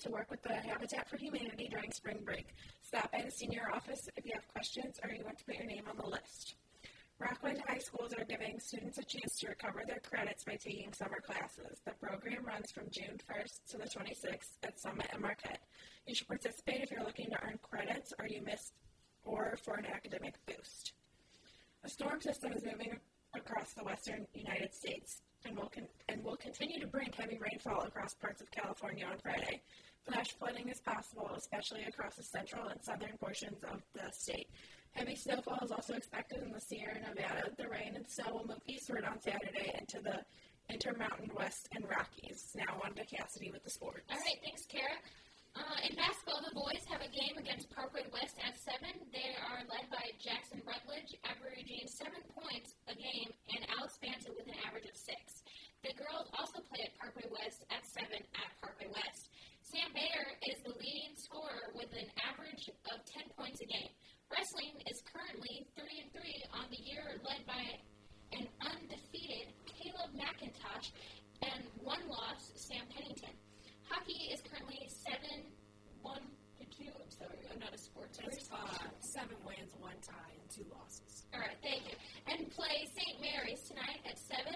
to work with the Habitat for Humanity during spring break. Stop by the senior office if you have questions or you want to put your name on the list. Rockwood High Schools are giving students a chance to recover their credits by taking summer classes. The program runs from June 1st to the 26th at Summit and Marquette. You should participate if you're looking to earn credits or you missed or for an academic boost. A storm system is moving across the western United States and will, con- and will continue to bring heavy rainfall across parts of California on Friday. Flash flooding is possible, especially across the central and southern portions of the state. Heavy snowfall is also expected in the Sierra Nevada. The rain and snow will move eastward on Saturday into the Intermountain West and Rockies. Now on to Cassidy with the sports. All right, thanks, Kara. Uh, in basketball, the boys have a game against Parkway West at 7. They are led by Jackson Rutledge, averaging 7 points a game, and Alex Banta with an average of 6. The girls also play at Parkway West at 7 at Parkway West. Sam Bayer is the leading scorer with an average of 10 points a game. Wrestling is currently 3 and 3 on the year, led by an undefeated Caleb McIntosh and one loss, Sam Pennington. Hockey is currently 7 1 2. I'm sorry, I'm not a sports It's uh, seven wins, one tie, and two losses. All right, thank you. And play St. Mary's tonight at 7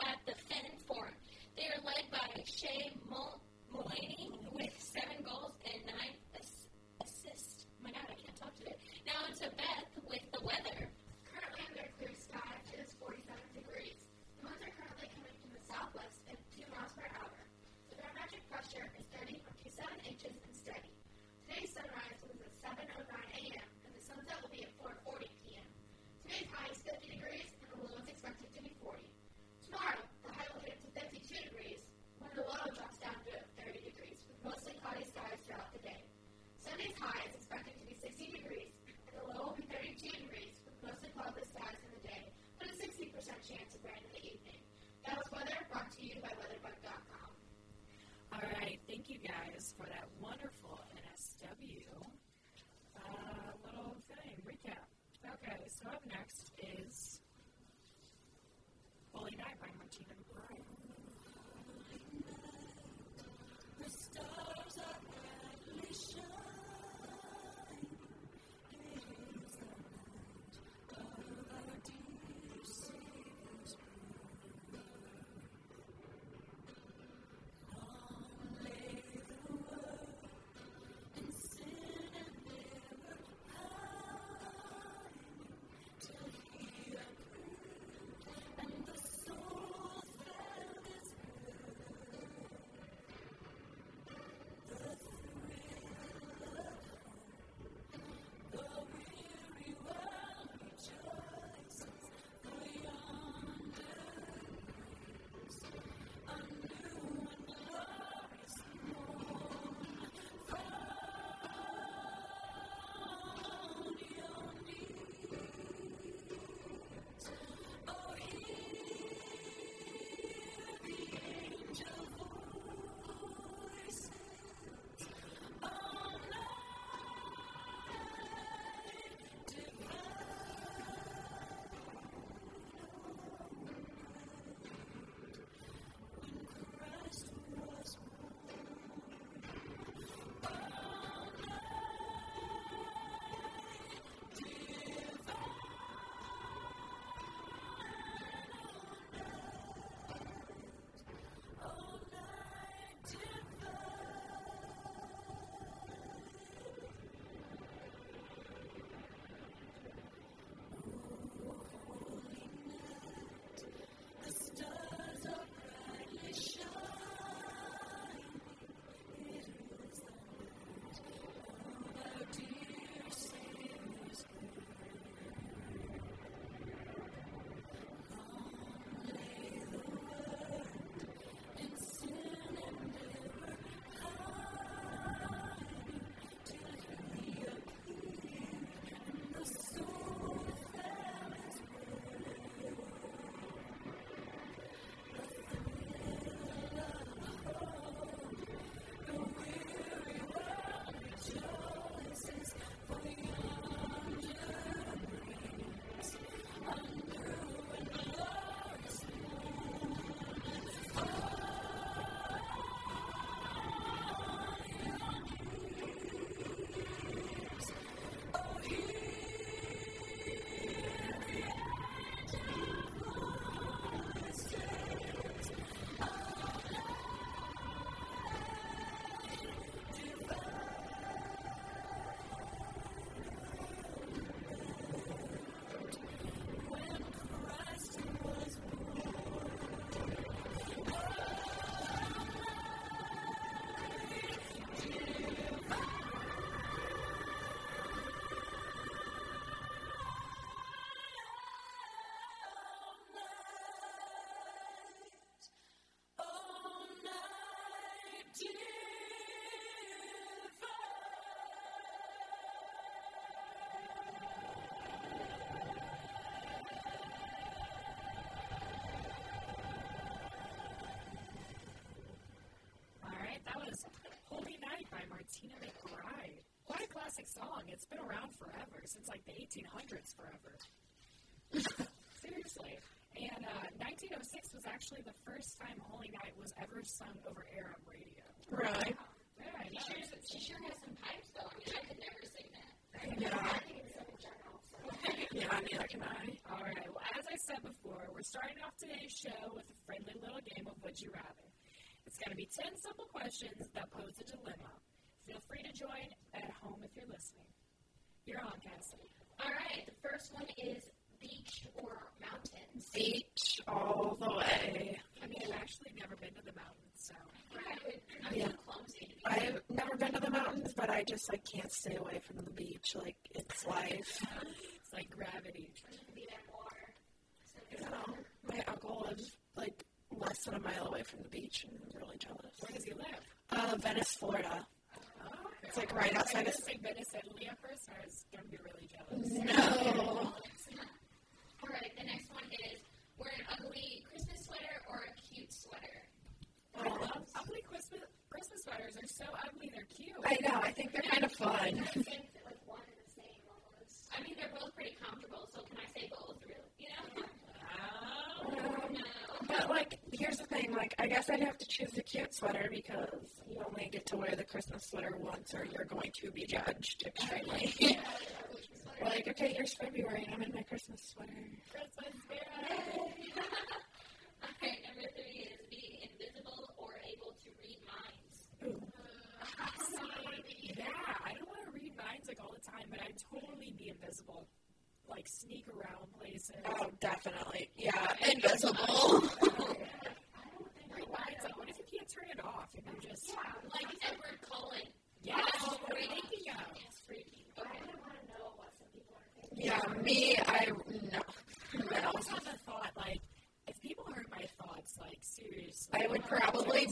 at the Fenton Forum. They are led by Shay Mul- Mulaney with seven goals and nine ass- assists. My God, I can't talk today. Now to Beth with the weather. For that song. It's been around forever, since like the 1800s, forever. Seriously. And uh, 1906 was actually the first time Holy Night was ever sung over air on radio. Right. Yeah, I She sure, she sure has some pipes though. I mean, I could never sing that. Yeah. Yeah, neither can I. All right. Well, as I said before, we're starting off today's show with a friendly little game of Would You Rather. It's going to be 10 simple questions that pose a dilemma. Feel free to join at home if you're listening. You're on, Cassidy. All right. The first one is beach or mountains. Beach all the way. I mean, I've actually never been to the mountains, so. I'm Yeah. too clumsy I've never been to the mountains, but I just like can't stay away from the beach. Like it's life. It's like gravity. Be there You know, my uncle lives like less than a mile away from the beach, and I'm really jealous. Where does he live? Uh, Venice, Florida. It's like right outside of. saying Venice, Italy at first? I was going to be really jealous. No. All right. The next one is wear an ugly Christmas sweater or a cute sweater. I love ugly Christmas, Christmas sweaters. Are so ugly, they're cute. I know. I think they're kind of fun. I think that like one and the same almost. I mean, they're both pretty comfortable. So can I say both? Really? You know? But like, here's the thing. Like, I guess I'd have to choose the cute sweater because you only get to wear the Christmas sweater once, or you're going to be judged extremely. like, okay, here's February, and I'm in my Christmas sweater. Christmas. All right. Number three is be invisible or able to read minds. Ooh. Yeah, I don't want to read minds like all the time, but I'd totally be invisible. Like sneak around places. Oh, definitely. Yeah, invisible. Read minds. Like, what if you can't turn it off and you're just Like Edward Cullen. yeah, That's what we're freaky. thinking of. That's freaky. I Okay. wouldn't want to know what some people are thinking. yeah, me, I no, I always have the thought like, if people heard my thoughts, like seriously, I would probably-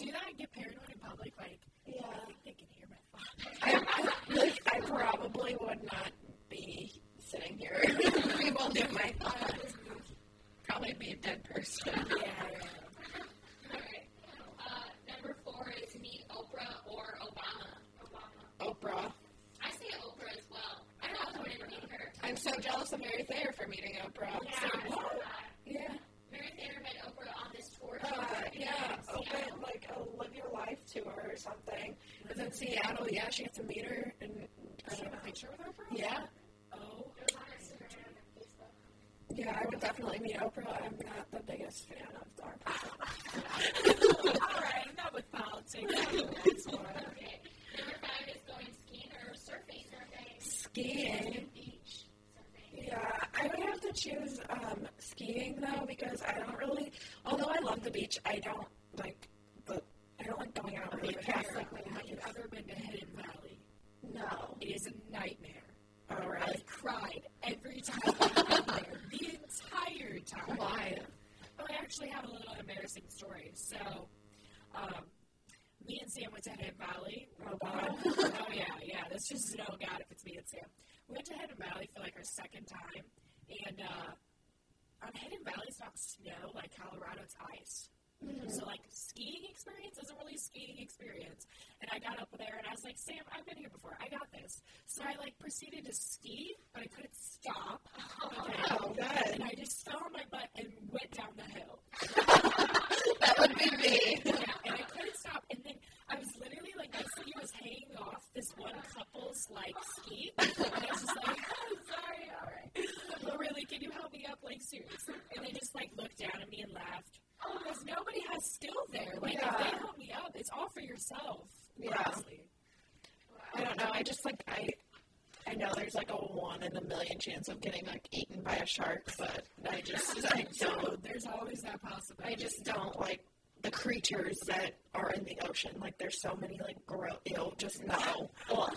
chance of getting like eaten by a shark, but I just I don't. There's always that possibility. I just don't like the creatures that are in the ocean. Like there's so many like gross. Ew, just no. Ugh.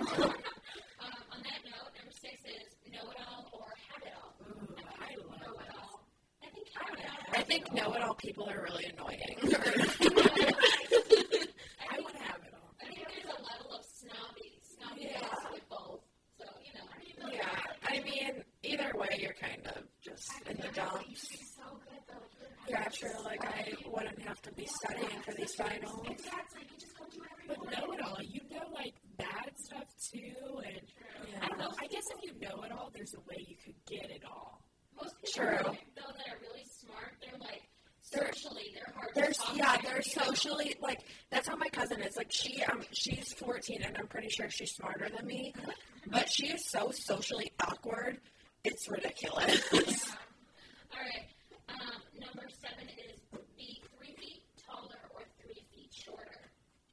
Um, on that note, number six is know it all or have it all. Ooh, I Know love it that. all. I think have it all. I think know-it-all people are really annoying. I would have it all. I think there's a level of snobby, snobby Yeah. with both. So you know. yeah, I mean, either way, you're kind of just in the dumps. So good though. Like, you don't have Yeah, to true. Like I wouldn't have to be studying for these finals. Exactly. You just go do every But know it all. You know, like bad stuff too, and Like she, um, she's 14, and I'm pretty sure she's smarter than me. But she is so socially awkward. It's ridiculous. All right. Um, number seven is be three feet taller or three feet shorter.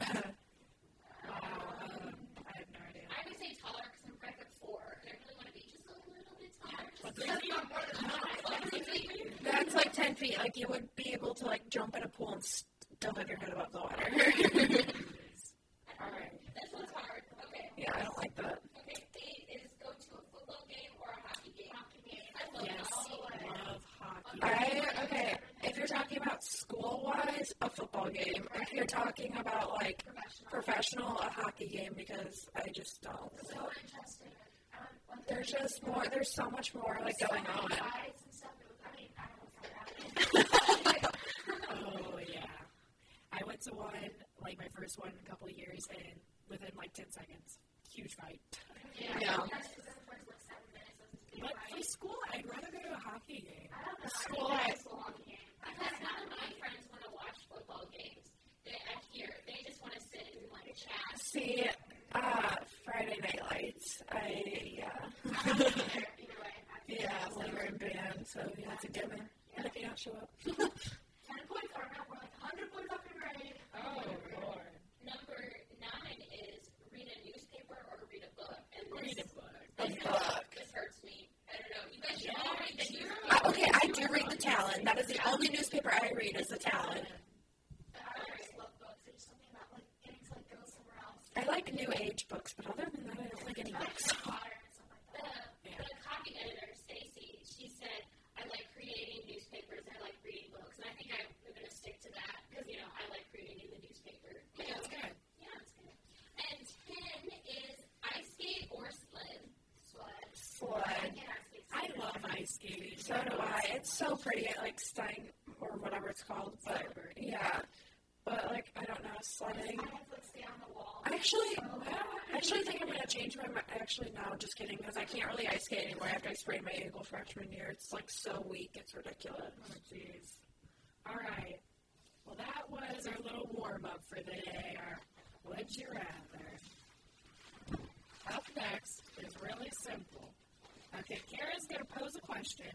Wow, um, I have no idea. I would say taller because I'm five foot four, and I really want to be just a little bit taller. Just three feet? That's like 10 feet. Like you would be able to like jump in a pool and still have your head above the water. All right. This one's hard. Okay. yeah, I don't like that. Okay. Eight is go to a football game or a hockey game. Hockey game. I love Yes, hockey. love hockey. I okay. If you're talking about school wise, a football game. If you're talking about like professional, a hockey game because I just don't. So interesting. Um, just more. There's so much more like going on. fights and stuff, it was, I mean, I don't know if that happened. Oh yeah, I went to one like my first one in a couple of years, and within like ten seconds, huge fight. Yeah. That's because it was like seven minutes. It was a big But for school, I'd rather go to a hockey game. I don't know. School I school hockey game. Because none of my friends want to watch football games. They, I hear they just want to sit and like chat. See, uh, Friday Night Lights. I yeah. Either way. I yeah, well, we're in band, so yeah, it's a given. And if you don't show up, Ten points are now we're like hundred points up in grade. Oh lord, Number nine is read a newspaper or read a book. And this, read a book. a book. This hurts me. I don't know. You guys should all read the newspaper. Uh, okay, I do read the Talon. That is the only newspaper I read is the Talon. I always love books. There's something about like getting to like go somewhere else. I like new age books, but other than that, I don't like any books. Like. The, the copy editor, Stacy, she said, I like creating newspapers. I like reading books. And I think I'm going to stick to that because, you know, I like creating the newspaper. Yeah, it's good. Yeah, it's good. And 10 is ice skate or sled. Sled. Sled. And ice skates. I love ice skating. So do I. It's so pretty at like Stein or whatever it's called. But yeah, but like I don't know sledding. I have to like stay on the wall. I actually, I actually think I'm gonna change my. mi- Actually, no, just kidding. Because I can't really ice skate anymore freshman year. It's like so weak. It's ridiculous. Oh jeez. All right. Well, that was our little warm up for the day. Our would you rather? Up next is really simple. Okay, Kara's going to pose a question,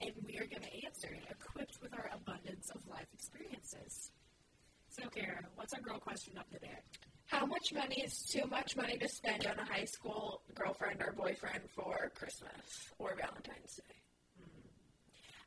and we are going to answer it equipped with our abundance of life experiences. So, Kara, what's our girl question up today? How much money is too much money to spend on a high school girlfriend or boyfriend for Christmas or Valentine's Day?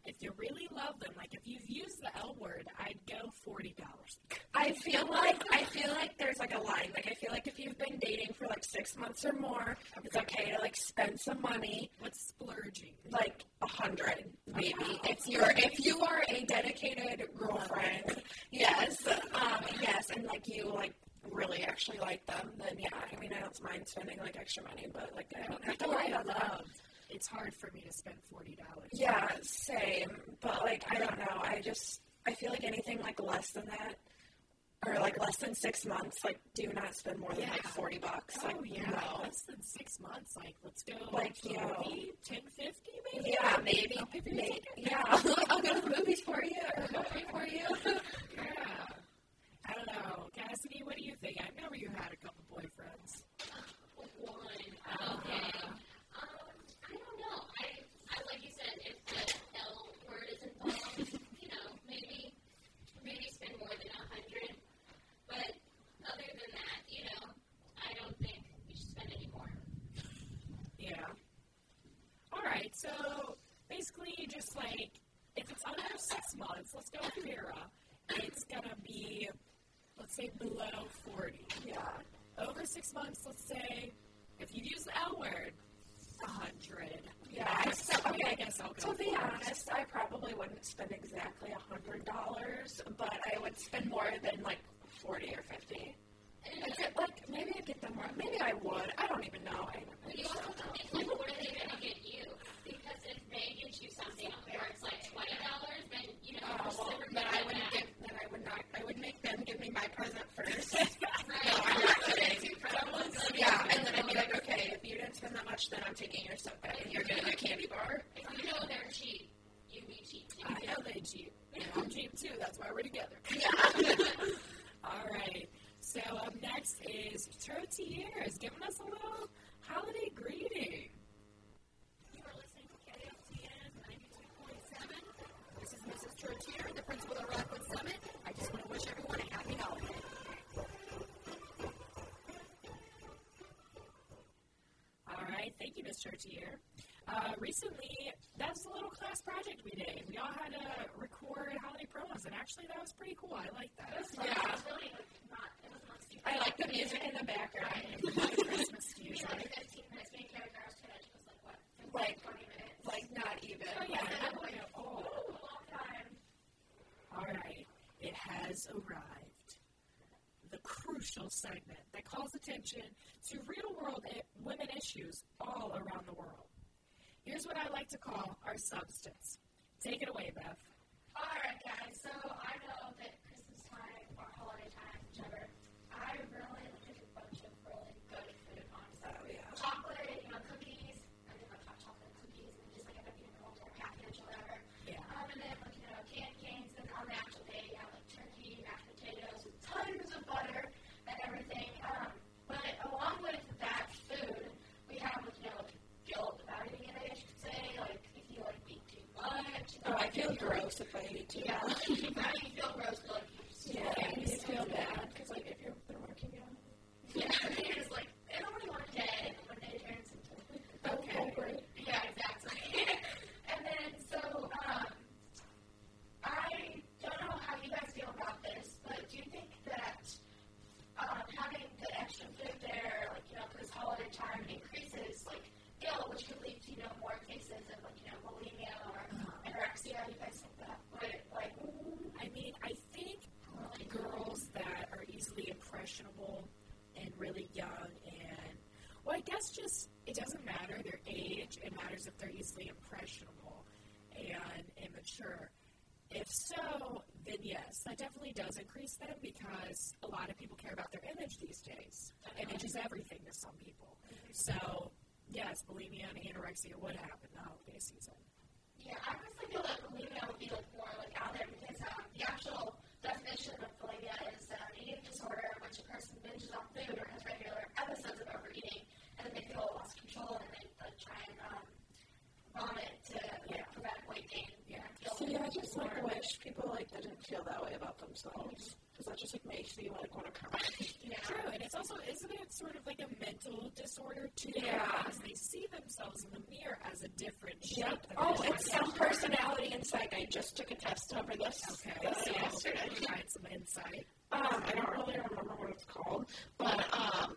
If you really love them, like if you've used the L word, I'd go forty dollars. I feel like I feel like there's like a line. Like I feel like if you've been dating for like six months or more, it's okay to like spend some money, What's splurging? like a hundred maybe. If you're if you are a dedicated girlfriend, yes, um, yes, and like you like really actually like them, then yeah. I mean, I don't mind spending like extra money, but like I don't have to worry I about that. love. It's hard for me to spend forty dollars. Yeah, same. But like I don't know. I just I feel like anything like less than that or like less than six months, like do not spend more than like forty bucks. Oh like yeah, no. less than six months. Like let's go Like, you know. 40, 10, 50 maybe. Yeah, maybe. I'll pay for your ticket. yeah. I'll go to the movies for you or go pay for you. Yeah. I don't know, Think? I remember you had a couple boyfriends. One. Okay. Um, I don't know. I, I like you said, if the L word is involved, you know, maybe, maybe spend more than a hundred. But other than that, you know, I don't think we should spend any more. Yeah. All right. So basically, just like if it's under six months, let's go with Vera. It's gonna be, let's say, below forty. Yeah. Over six months, let's say, if you use the L word, a hundred. Yeah, Max. so, okay, I guess I'll go. To be 40. honest, I probably wouldn't spend exactly a hundred dollars, but I would spend more than like forty or fifty. I could, like maybe I'd get them more. Maybe I would. I don't even know. I, But you also have to think, like, what are they to get you? Present first. no, I'm not kidding. Yeah, and then I'd be like, okay, if you didn't spend that much, then I'm taking your stuff back, and you're getting a candy bar. If you know they're cheap, you be cheap too. I know they cheap. And I'm cheap too. That's why we're together. Yeah. All right. So up next is Trotiers giving us a little holiday greeting. You are listening to KFTN 92.7. This is Mrs. Trotier, the principal of Rockwood Summit. I just want to wish everyone a happy holiday. All right, thank you, Miss Trotier. Uh, recently, that was a little class project we did. We all had to record holiday promos, and actually, that was pretty cool. I like that. Yeah. It's really like not, it was not. I like the music in the background. Christmas music. know, like 15 minutes. And Carrie Gar's finish was like what? 15, Like- 20 minutes. Like not even. Oh yeah, I'm like, oh. a long time. All right, it has arrived. The crucial segment that calls attention to real world women issues all around the world. Here's what I like to call our substance. Take it away, Beth. Alright guys, so I know gross if I eat too Yeah, now you feel gross, but like just Yeah, you feel bad because like if you're they're working out. Yeah, you're just like, it only one day, and one day turns into Okay. Yeah, exactly. and then, so, um, I don't know how you guys feel about this, but do you think that um, having the extra food there, like, you know, because holiday time increases, like, guilt, which could lead to, you know, more cases of, like, you know, bulimia anorexia? You guys think that would, like, I mean, I think girls that are easily impressionable and really young and well, I guess just it doesn't matter their age. It matters if they're easily impressionable and immature. If so, then yes, that definitely does increase them because a lot of people care about their image these days. Image is everything to some people. So, yes, bulimia and anorexia would happen the holiday season. Yeah, I honestly feel that bulimia would be like more like out there because um, the actual definition of bulimia is um, eating disorder in which a person binges on food or has regular episodes of overeating, and then they feel lost control and they like try and um, vomit to like, prevent weight gain. Yeah. See, I just like wish people like didn't feel that way about themselves because that just like makes you like want to cry. yeah. True, and it's also isn't it sort of like a mental disorder too? Yeah. Because they see themselves in the mirror as a different shape. Yep. Oh, it's some personality insight. I just took a test over this, Okay, this so yesterday. provide some insight. Um, I don't really remember what it's called, but um,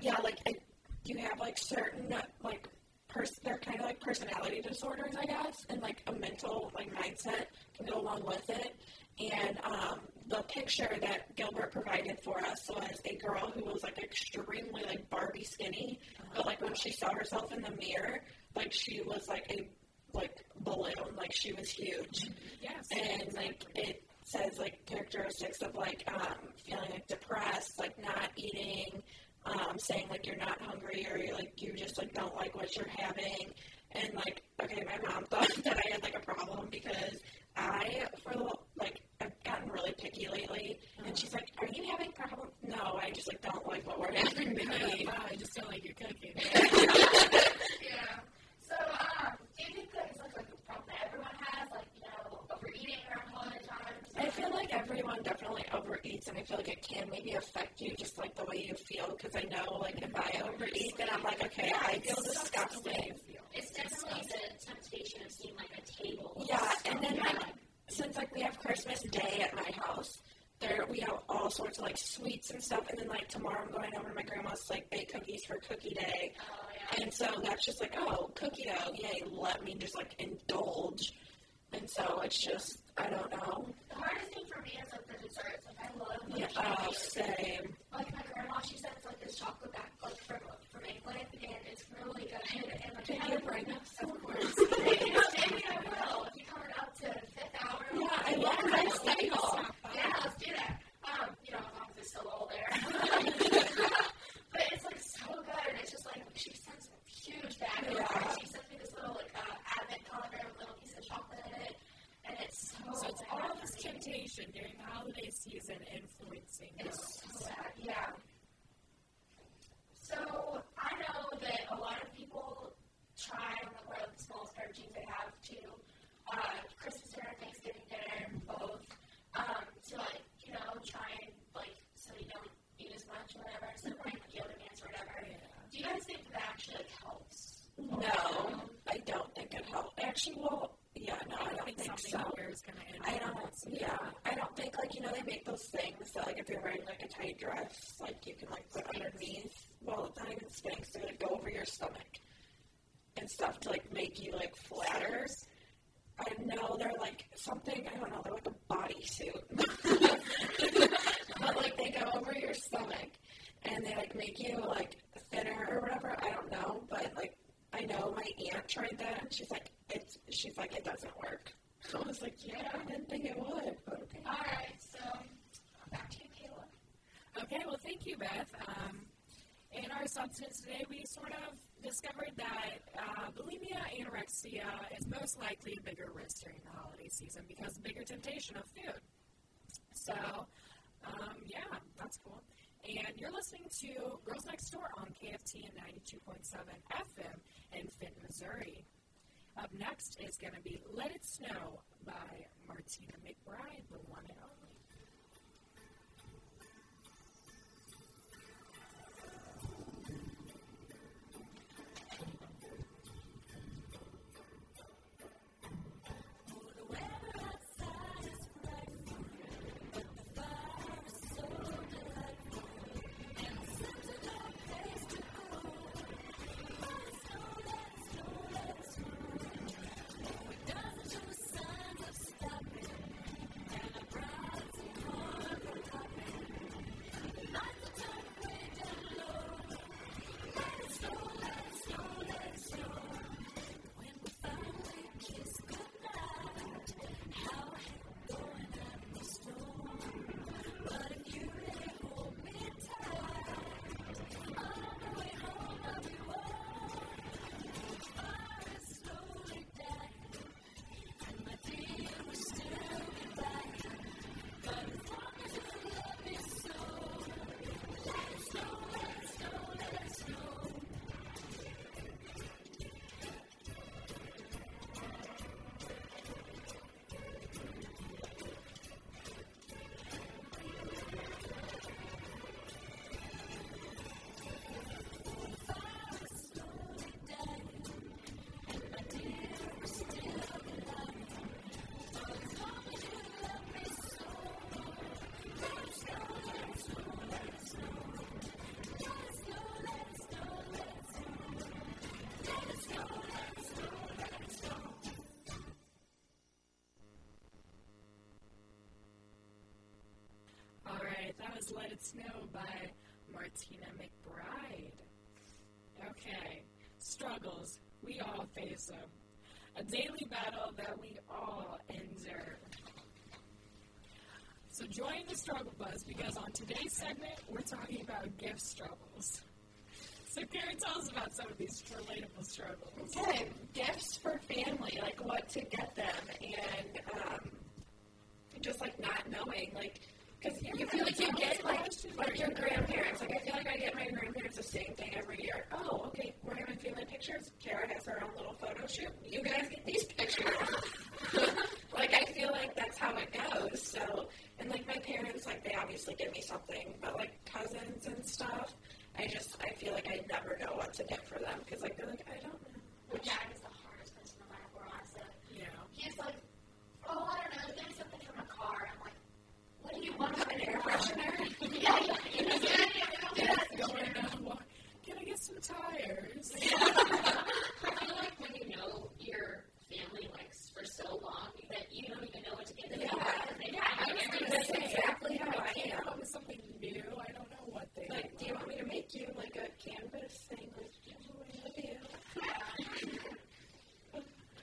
yeah, like I, you have like certain like pers- they're kind of like personality disorders, I guess, and like a mental like mindset can go along with it. And um, the picture that Gilbert provided for us was a girl who was like extremely like Barbie skinny, but like when she saw herself in the mirror, like she was like a like balloon, like she was huge Yes. and like it says like characteristics of like um, feeling like depressed, like not eating, um, saying like you're not hungry or you're like you just like don't like what you're having, and like those things that like if you're wearing like a tight dress, like you can like put underneath. Well, it's not even Spanx. They're gonna go over your stomach and stuff to like make you like flatter. I know they're like something. I don't know. They're like a bodysuit, but like they go over your stomach and they like make you like thinner or whatever. I don't know, but like I know my aunt tried that and she's like, it's. She's like, it doesn't work. I was like, yeah, I didn't think it would, but okay. Alright, so back to you, Kayla. Okay, well, thank you, Beth. Um, in our substance today, we sort of discovered that uh, bulimia, anorexia is most likely a bigger risk during the holiday season because bigger temptation of food. So, um, yeah, that's cool. And you're listening to Girls Next Door on KFTN 92.7 FM in Fenton, Missouri. Up next is going to be Let It Snow by Martina McBride, the one and only. Was Let It Snow by Martina McBride. Okay, struggles. We all face them. A daily battle that we all endure. So join the struggle buzz because on today's segment, we're talking about gift struggles. So Karen, tell us about some of these relatable struggles. Okay, gifts for family, like what to get them, and um, just like not knowing, like, because you feel like you get like like your grandparents. Like I feel like I get my grandparents the same thing every year. Oh, okay, we're having family pictures. Kara has her own little photo shoot. You guys get these pictures. like I feel like that's how it goes. So, and like my parents, like they obviously give me something, but like cousins and stuff, I just I feel like I never know what to get for them because like they're like I don't know. My dad do like a canvas thing with you.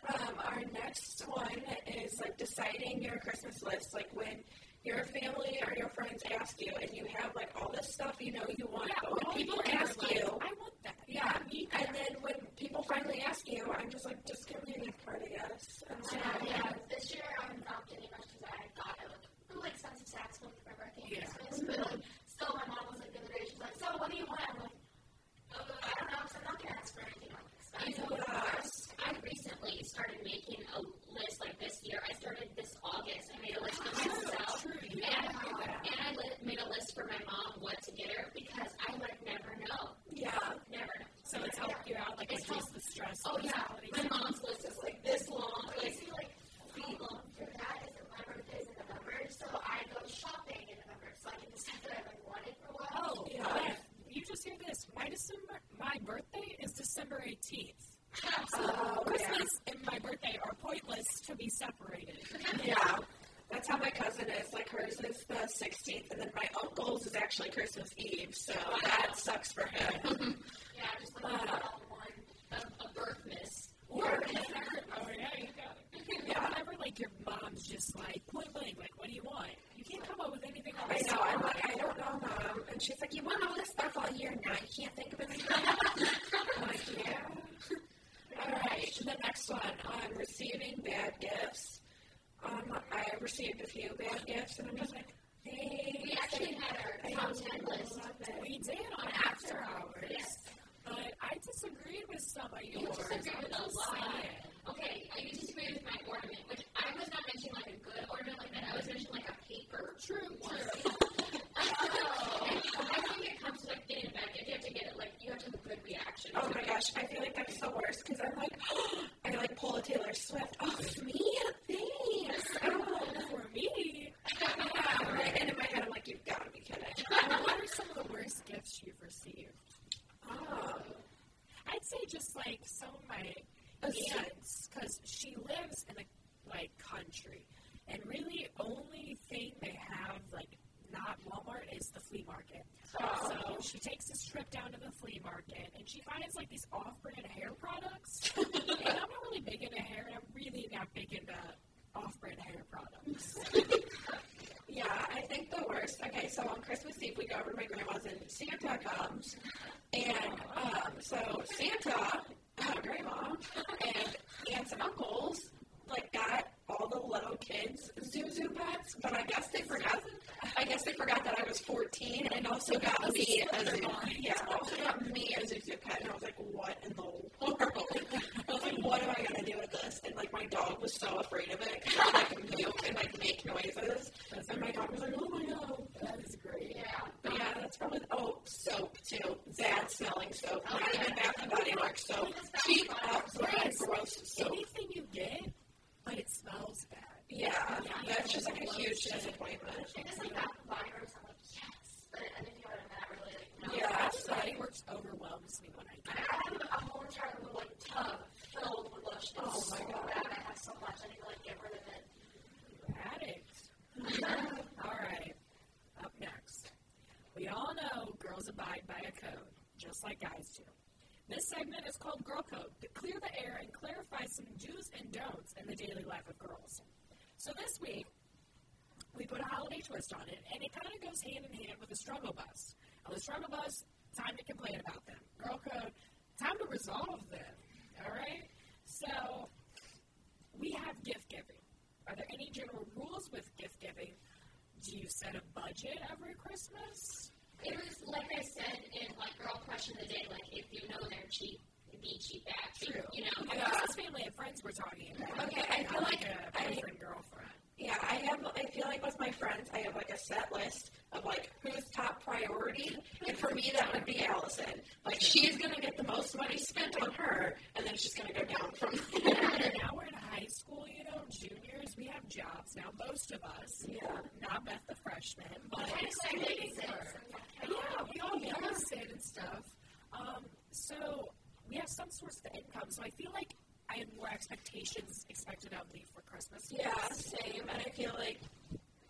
um, our next one is like deciding your Christmas list. Like when your family or your friends ask you, and you have like all this stuff you know you want, yeah, but when people ask you, I want that. Yeah, and then when people finally ask you, I'm just like, just give me a gift card, I guess. Um, so, yeah, yeah. This year I'm not getting much because I got a like sense of sax for my birthday yeah. 16th, and then my uncle's is actually Christmas Eve, so that sucks for him. Yeah, just like uh, all one a, a birth miss. Or whenever, oh yeah, you got it. Yeah. Whenever like your mom's just like point blank, like what do you want? You can't come up with anything on I the know. I'm spot. like, I don't know, mom. And she's like, you want all this stuff all year now? You can't think of anything. I'm like, yeah. All right. The next one on receiving bad gifts. Um, I received a few bad gifts, and I'm just like, thanks. We actually had our top ten list. We did on after hours. Yes. But I disagreed with some of You yours. disagree with a I'm just lot. saying. Okay, you disagree with my ornament, which I was not mentioning like a good ornament like that. I was mentioning like a paper. True, true. I think it comes to like getting a bad gift. You have to get it like you have to have a good reaction. Oh my gosh, I feel like that's the worst because I'm like, I like pull a Taylor Swift. Oh, me? Thanks. Oh, For me, yeah, right. And in my head, I'm like, you've got to be kidding. what are some of the worst gifts you've received? Oh. I'd say just like some of my aunts, because she lives in the like country, and really only thing they have like not Walmart is the flea market. So she takes this trip down to the flea market, and she finds like these off-brand hair products. and I'm not really big into hair, and I'm really not big into off-brand hair products. Yeah, I think the worst. Okay, so on Christmas Eve we go over to my grandma's and Santa comes, and um, so Santa, uh, grandma, and aunts and uncles like got all the little kids Zhu Zhu pets, but I guess they forgot. I guess they forgot that I was 14 and also got me a Zhu Zhu. Yeah, also got me a Zhu Zhu pet, and I was like, what in the world? I was like, what am I gonna do with this? And like my dog was so afraid of it, 'cause it would, like milk and like make noises. And my dog was like, oh my god. that is great. Yeah. But yeah, that's probably oh soap too. Bad smelling soap. Not even Bath and Body Works soap. Cheap up brand gross soap. Anything you get, but it smells bad. Yeah, that's just like a huge disappointment. And just like that body works, I'm like, yes. But anything other than that, really, like, no. Yeah, That's Body Works overwhelms me when I I get have a whole entire little like tub filled with lotion. It's Oh my so God. bad. I have so much. I need to like get rid of it. addict. all right. Up next. We all know girls abide by a code, just like guys do. This segment is called Girl Code to clear the air and clarify some do's and don'ts in the daily life of girls. So this week, we put a holiday twist on it, and it kind of goes hand in hand with the struggle bus. Now, the struggle bus, time to complain about them. Girl Code, time to resolve them. All right? So, we have gift giving. Are there any general rules with gift giving? Do you set a budget every Christmas? It was like I said in like girl crush of the day, like if you know they're cheap, be cheap back. True. You know. I guess it's family and friends we're talking about. Okay, I feel Not like a I- boyfriend girlfriend. Yeah, I have. I feel like with my friends, I have like a set list of like who's top priority, and for me, that would be Allison. Like she's gonna get the most money spent on her, and then it's just gonna go down from there. And now we're in high school, you know, juniors, we have jobs now, most of us. Yeah. Not Beth the freshman, but Kind of like waiting babysits for- and like, Yeah, we all babysit and stuff. Um, so we have some source of income. So I feel like I have more expectations expected of me for Christmas. Yeah, same. And I feel like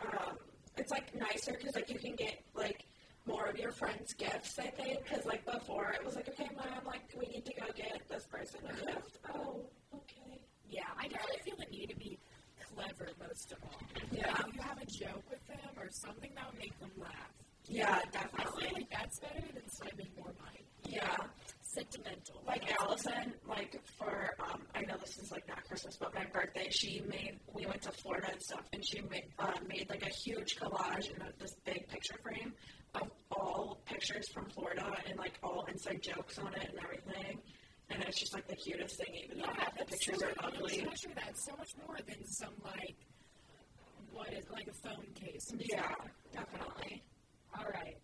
um, it's like nicer because like you can get like more of your friends' gifts. I think because like before it was like, okay, mom, like we need to go get this person a gift. Oh, okay. Yeah, I definitely feel the need to be clever most of all. Yeah. Like, if you have a joke with them or something that would make them laugh. Yeah, definitely. I feel like that's better than spending more money. Yeah. Sentimental. like Allison, like for um, I know this is like not Christmas, but my birthday, she made. We went to Florida and stuff, and she made uh, made like a huge collage and this big picture frame of all pictures from Florida and like all inside jokes on it and everything. And it's just like the cutest thing, even though half the pictures are ugly. Picture that's so much more than some like what is like a phone case. Yeah, definitely. All right.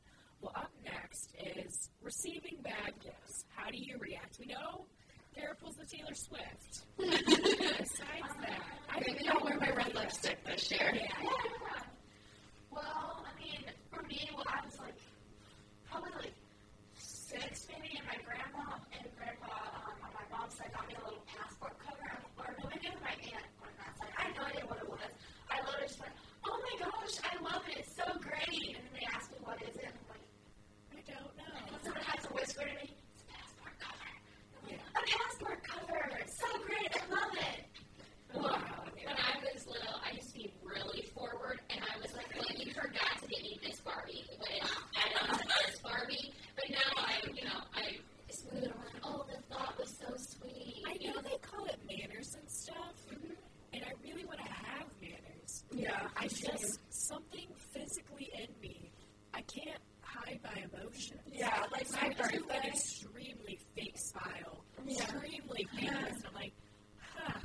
Well, up next is receiving bad gifts. How do you react? We know Tara pulls the Taylor Swift. Besides that, I Maybe I'll wear my red lipstick this year. yeah, Well, I mean, for me, well, I was like, probably like six Like So it's an birthday. extremely fake smile. Yeah. Extremely fake. Yeah. And I'm like, huh,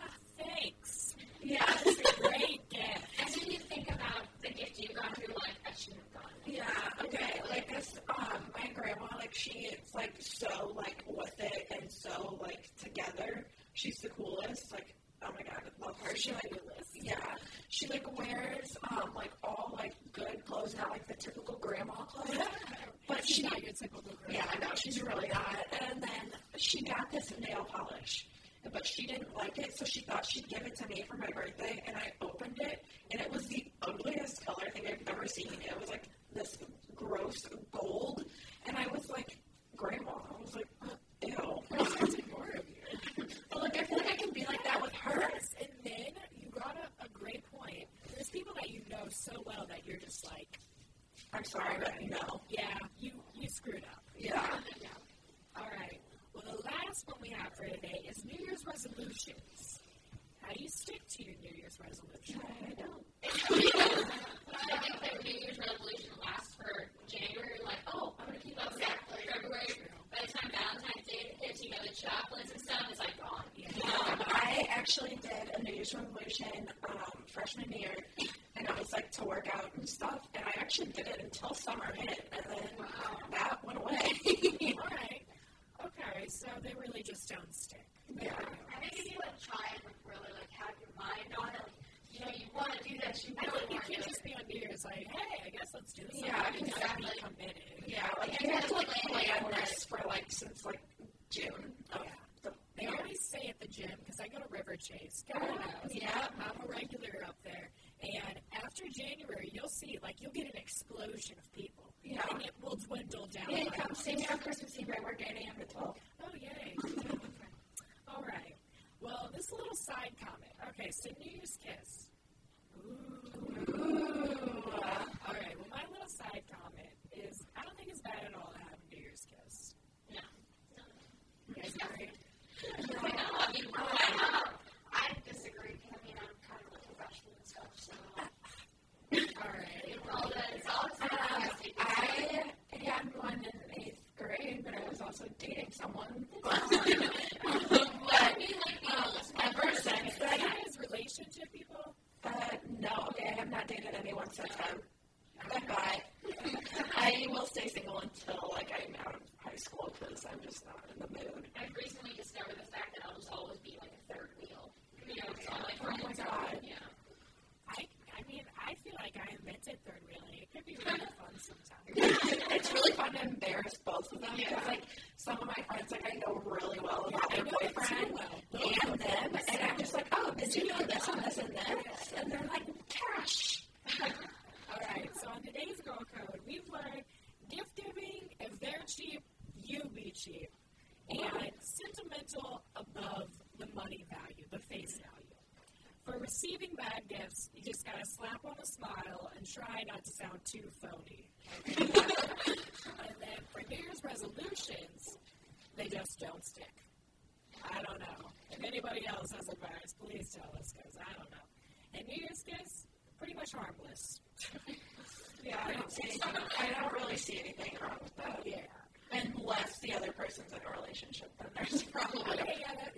huh, thanks. Yeah. That's a great gift. And then you think about the gift you got, you're like, I shouldn't have gotten it. Yeah, okay. Like this, um, my grandma, like she is like so like with it and so like together. She's the coolest. Like, oh my god, I love her. She like, yeah, she like wears um like all like good clothes, not like the typical grandma clothes. But she, not your typical girl. yeah, I know she's really not. And then she got this nail polish, but she didn't like it, so she thought she'd give it to me for my birthday. And I opened it, and it was the ugliest color thing I've ever seen. It was like this gross gold, and I was like, Grandma, I was like, ew. That's more of you. But like, I feel like I can be like that with her. Yes, and then you brought up a great point. There's people that you know so well that you're just like, I'm sorry, but no. yeah, you you screwed up. Yeah. All right. Well, the last one we have for today is New Year's resolutions. How do you stick to your New Year's resolution? I don't. I think that New Year's resolution lasts for January, like, oh, I'm going to keep up with that for February. By the time Valentine's Day hits, you know, the chocolates and stuff is like gone. Um, I actually did a New Year's resolution um, freshman year, and I was like to work out and stuff, and I actually did it until summer hit, and then that went away. All right. Okay, so they really just don't stick. yeah. I think if you like try and like really like have your mind on it, like, you know, you want to do this, you I really think you want to can't do just be on New Year's like, hey, I guess let's do this. Yeah, you gotta be exactly. committed. Yeah, like you have to like plan this for like since like June. Of Yeah. the They year. always say at the gym because I go to River Chase. God knows. Yeah. I'm a regular up there, and after January, you'll see like you'll get an explosion of people. Yeah. And it will dwindle down. Yeah, like- come see me on Christmas Eve. I work 8 a.m. to 12. Oh yay! All right. Well, this little side comment. Okay, so New Year's kiss. Ooh. All right. Well, my little side comment is I don't think it's bad at all to have a New Year's kiss. No. You guys agree? I mean, I disagree because I mean I'm kind of like a freshman and stuff, so All right. it's all the it's all the Um, I had one in eighth grade, but I was also dating someone. but I mean, like, the um, oldest ever since You then, guys relationship people? uh, no, okay, I have not dated anyone since then. But I will stay single until like I'm out of high school because I'm just not in the mood. I've recently discovered the fact that I'll just always be like a third wheel. You know, it's all my Oh my. God. Yeah. I I mean I feel like I invented third wheeling. It could be fun sometimes. it's really fun to embarrass both of them because like some of my friends like I know really well about I their boyfriend well. And them. them, and I'm just like, oh, did you know this and this and this? And they're like, cash. All right. So on today's girl code, we've learned gift giving. If they're cheap, you be cheap, and sentimental above the money value, the face value. For receiving bad gifts, you just gotta slap on a smile and try not to sound too phony. and then for New Year's resolutions, they just don't stick. I don't know. If anybody else has advice, please tell us because I don't know. And New Year's gifts, pretty much harmless. Yeah, I don't see anything. I don't really see anything wrong with that. Yeah. And unless the other person's in a relationship, then there's a problem. Okay, yeah, that,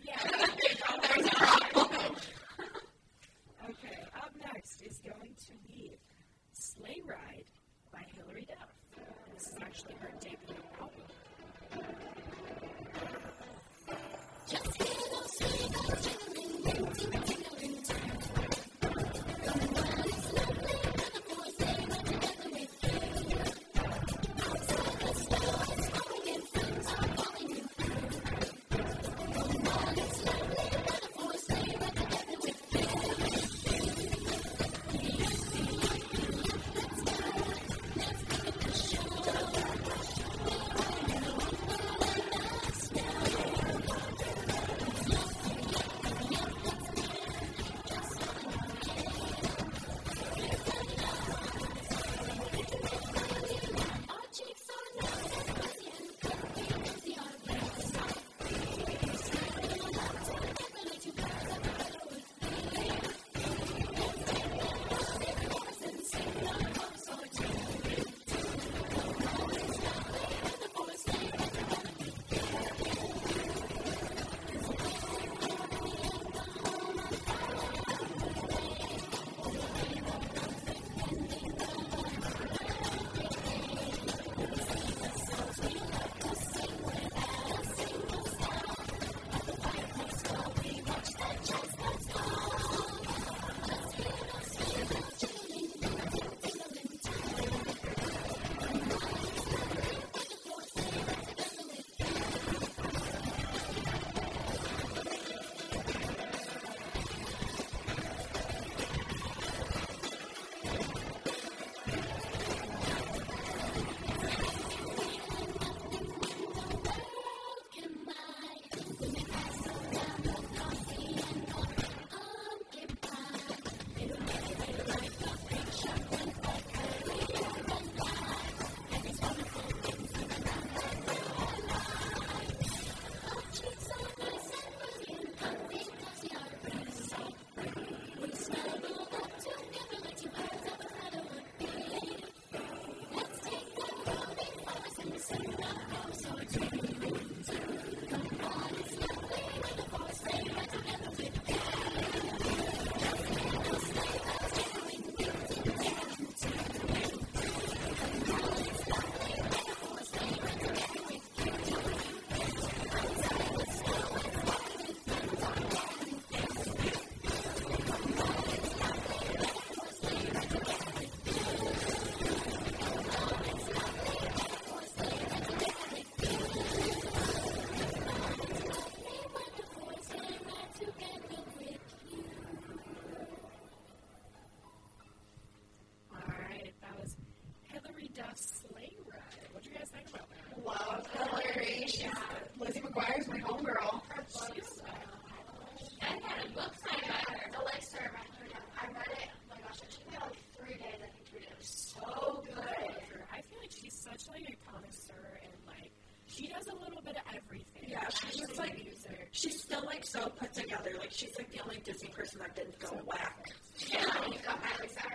together. Like she's like the only Disney person that didn't go whack. Yeah, you got Miley Cyrus.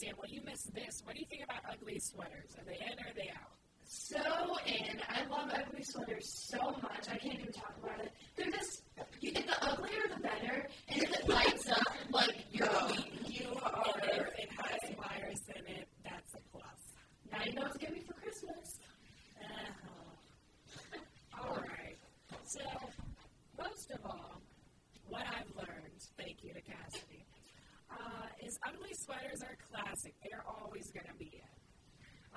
Sam, well, you missed this. What do you think about ugly sweaters? Are they in or are they out? So in. I love ugly sweaters so much. I can't even talk about it. They're just, you get the uglier the better. And if it lights up, like, you're You are. And if it has wires in it, that's a plus. Now you know what to get me for Christmas. Uh-huh. All right. So, most of all, what I've learned, thank you to Cassidy, uh, is ugly sweaters are classic. They're always going to be it.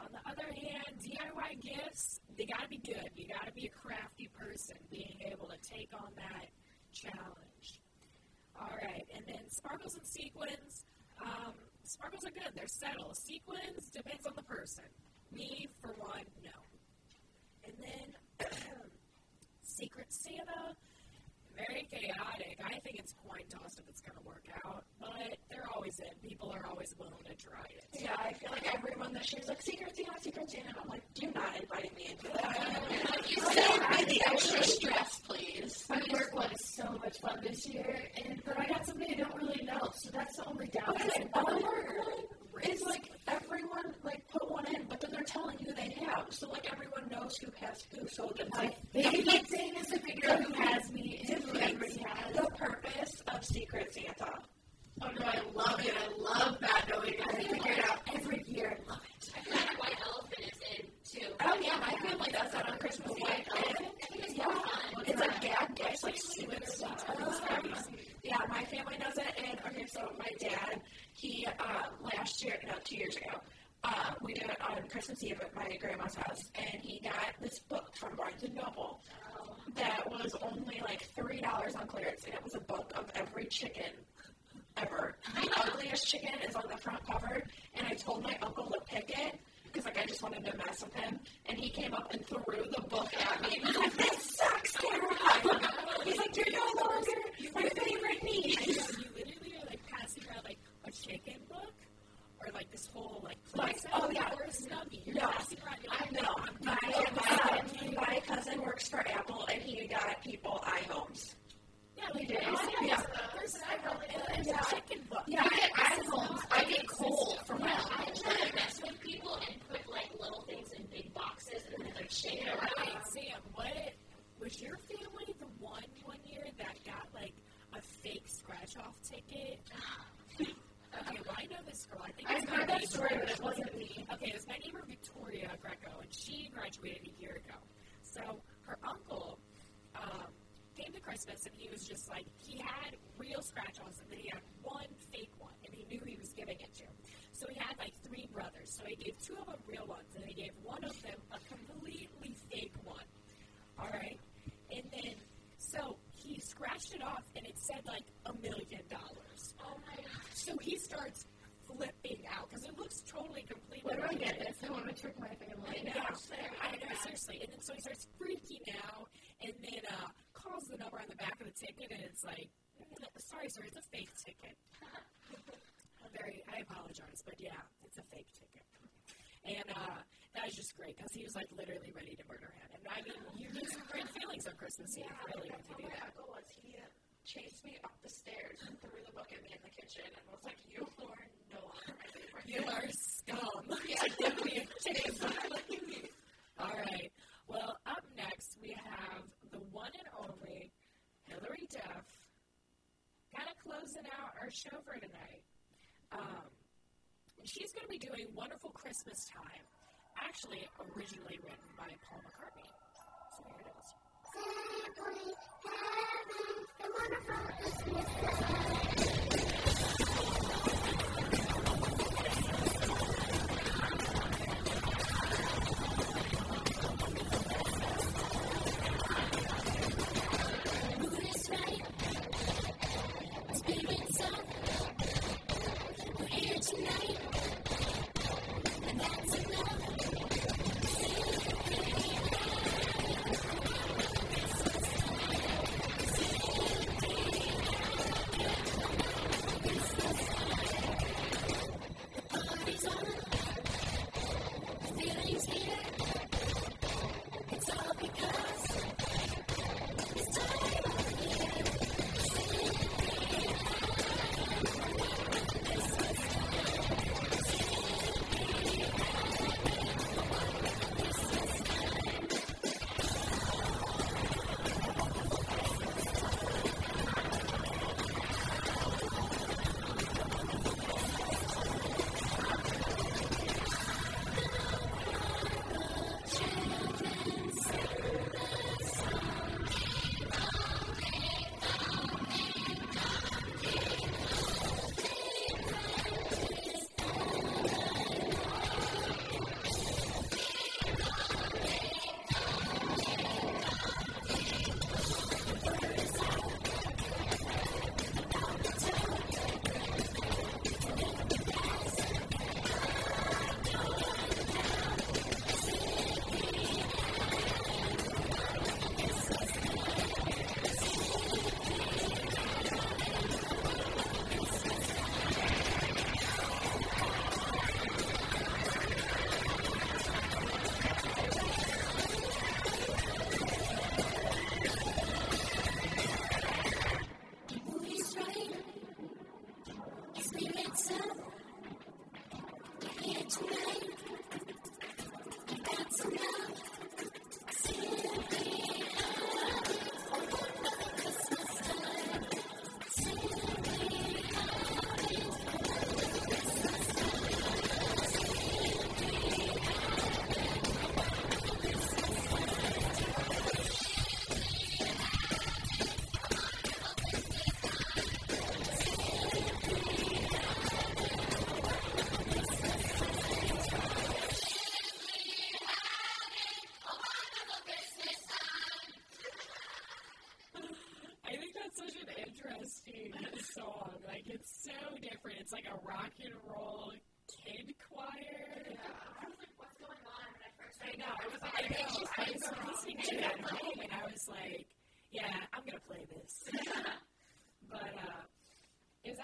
On the other hand, DIY gifts, they got to be good. You got to be a crafty person being able to take on that challenge. All right, and then sparkles and sequins. Um, sparkles are good. They're subtle. Sequins depends on the person. Me, for one, no. And then Secret Santa, very chaotic. I think it's coin tossed if it's going to work out, but they're always in. People are always willing to try it. Yeah, I feel like everyone this year's like Secret Santa, Secret Santa. and I'm like, you're not inviting me into that. you save me the extra stress, please. My work is so much fun this year, and but I got somebody I don't really know, so that's the only downside. Work one is like everyone like put one in, but then they're telling you they have, so like everyone knows who has who. So it's My like favorite thing is to figure out who has me and everybody has. the purpose of Secret Santa. Oh no, I love it. I love that knowing I figure it out every year. I love it. I feel like white elephant is in too. Oh yeah, my family does that on Christmas Eve. And, yeah, it's a gag gift, like stupid stuff. Yeah, my family does it, and okay, so my dad, he uh, last year, no, two years ago, uh, we did it on Christmas Eve at my grandma's house, and he got this book from Barnes and Noble that was only like three dollars on clearance, and it was a book of every chicken ever. The ugliest chicken is on the front cover, and I told my uncle to pick it because like I just wanted to mess with him, and he came up and threw the book at me. He's like, "This sucks, Caroline." He's like, "You're no longer my favorite niece." You literally are like passing around like a chicken book or like this whole like Like, oh, yeah. or a snuggie. You're No, passing around. You're I like, know. My, my, my cousin works for Apple, and he got people iHomes. yeah, we did. Christmas, and he was just like, he had real scratch offs, and then he had one fake one, and he knew he was giving it to. So he had like three brothers. So he gave two of them real ones, and he gave one of them a completely fake one. All right? And then, so he scratched it off, and it said like a million dollars. Oh my gosh. So he starts flipping out because it looks totally completely. Where do I get this? I want to trick my family. Yeah, I know, seriously. And then so he starts freaking out and then uh, calls the number on the back of the ticket and it's like, sorry, sir, it's a fake ticket. I'm very, I apologize, but yeah, it's a fake ticket. And uh, that was just great because he was like literally ready to murder him. And I mean, you get some great feelings on Christmas Eve, really, when you do my that. uncle was he chased me up the stairs and threw the book at me in the kitchen and was like, "You are no longer my favorite." You are scum. Yeah. Exactly. All right. Well, up next we have the one and only Hilary Duff, kind of closing out our show for tonight. Um, she's going to be doing "Wonderful Christmas Time," actually originally written by Paul McCartney. So here it is. Thank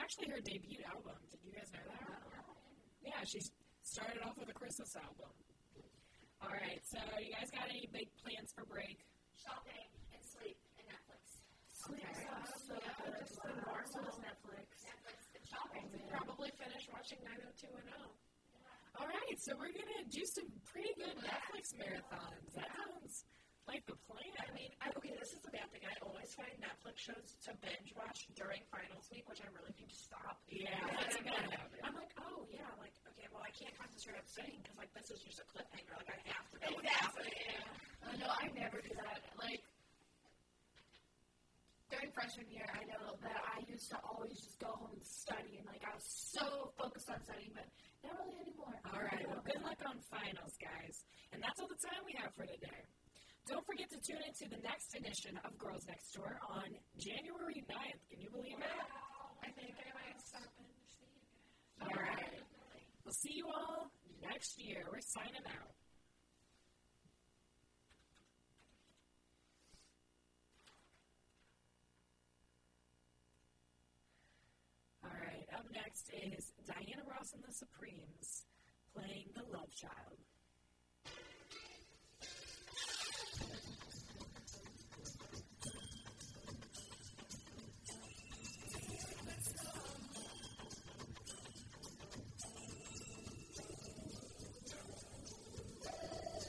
actually her debut album. Did you guys know that? Yeah, she started off with a Christmas album. All right, so you guys got any big plans for break? shopping and sleep and Netflix. Sleep sucks so good. So more so does Netflix. Netflix and shopping. Probably finish watching 90210. All right, so we're gonna do some pretty good Netflix marathons. That sounds like the plan. I mean, I, okay, this is a bad thing. I always find Netflix shows to binge watch during finals week, which I really need to stop. Yeah, that's a I'm bad habit. I'm like, oh yeah, like okay, well I can't concentrate on studying because like this is just a cliffhanger. Like I have to know Exactly. happening. Uh, no, I never do that. Like during freshman year, I know that I used to always just go home and study, and like I was so focused on studying, but not really anymore. All right, well, good luck on finals, guys. And that's all the time we have for today. Don't forget to tune into the next edition of Girls Next Door on January 9th. Can you believe it? I think I might stop and see you guys. All right. We'll see you all next year. We're signing out. All right, up next is Diana Ross and the Supremes playing The Love Child.